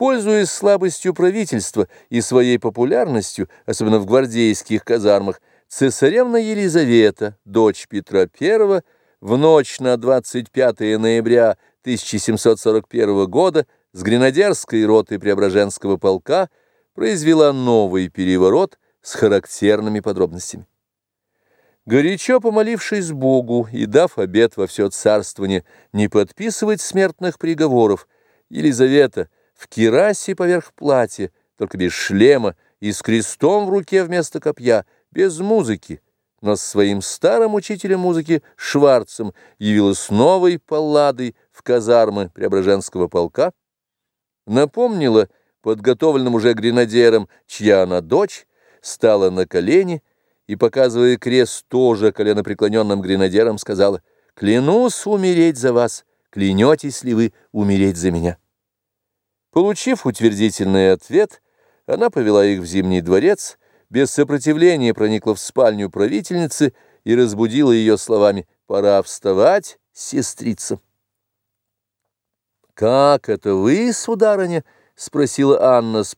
Пользуясь слабостью правительства и своей популярностью, особенно в гвардейских казармах, цесаревна Елизавета, дочь Петра I, в ночь на 25 ноября 1741 года с гренадерской роты Преображенского полка произвела новый переворот с характерными подробностями. Горячо помолившись Богу и дав обет во все царствование не подписывать смертных приговоров, Елизавета в кирасе поверх платья, только без шлема и с крестом в руке вместо копья, без музыки, но с своим старым учителем музыки Шварцем явилась новой палладой в казармы Преображенского полка, напомнила подготовленным уже гренадерам, чья она дочь, стала на колени и, показывая крест тоже коленопреклоненным гренадерам, сказала «Клянусь умереть за вас, клянетесь ли вы умереть за меня?» Получив утвердительный ответ, она повела их в Зимний дворец, без сопротивления проникла в спальню правительницы и разбудила ее словами «Пора вставать, сестрица». «Как это вы, сударыня?» — спросила Анна с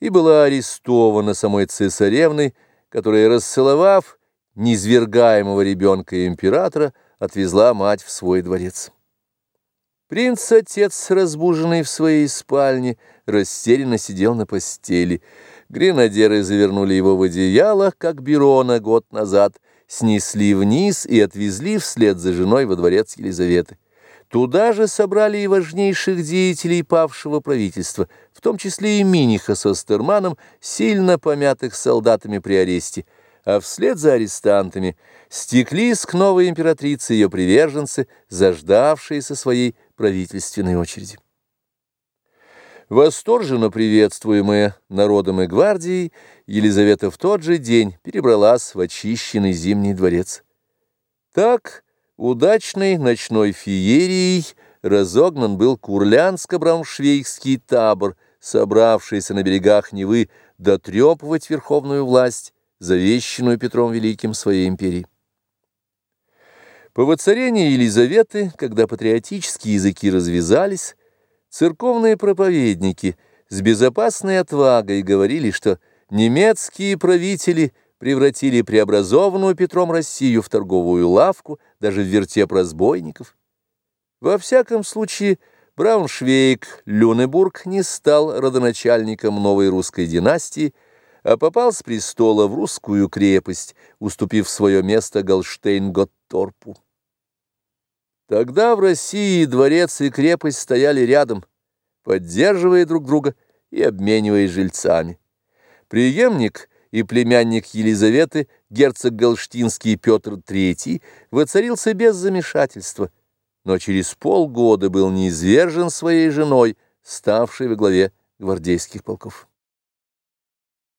и была арестована самой цесаревной, которая, расцеловав низвергаемого ребенка императора, отвезла мать в свой дворец. Принц-отец, разбуженный в своей спальне, растерянно сидел на постели. Гренадеры завернули его в одеяло, как Берона год назад, снесли вниз и отвезли вслед за женой во дворец Елизаветы. Туда же собрали и важнейших деятелей павшего правительства, в том числе и Миниха со Стерманом, сильно помятых солдатами при аресте, а вслед за арестантами стеклись к новой императрице ее приверженцы, заждавшиеся своей правительственной очереди. Восторженно приветствуемая народом и гвардией, Елизавета в тот же день перебралась в очищенный Зимний дворец. Так удачной ночной феерией разогнан был курлянско-брауншвейгский табор, собравшийся на берегах Невы дотрепывать верховную власть, завещанную Петром Великим своей империи. По воцарении Елизаветы, когда патриотические языки развязались, церковные проповедники с безопасной отвагой говорили, что немецкие правители превратили преобразованную Петром Россию в торговую лавку, даже в вертеп разбойников. Во всяком случае, Брауншвейг, Люнебург не стал родоначальником новой русской династии, а попал с престола в русскую крепость, уступив свое место Голштейн-Готторпу. Тогда в России дворец и крепость стояли рядом, поддерживая друг друга и обмениваясь жильцами. Приемник и племянник Елизаветы, герцог Галштинский Петр III, воцарился без замешательства, но через полгода был низвержен своей женой, ставшей во главе гвардейских полков.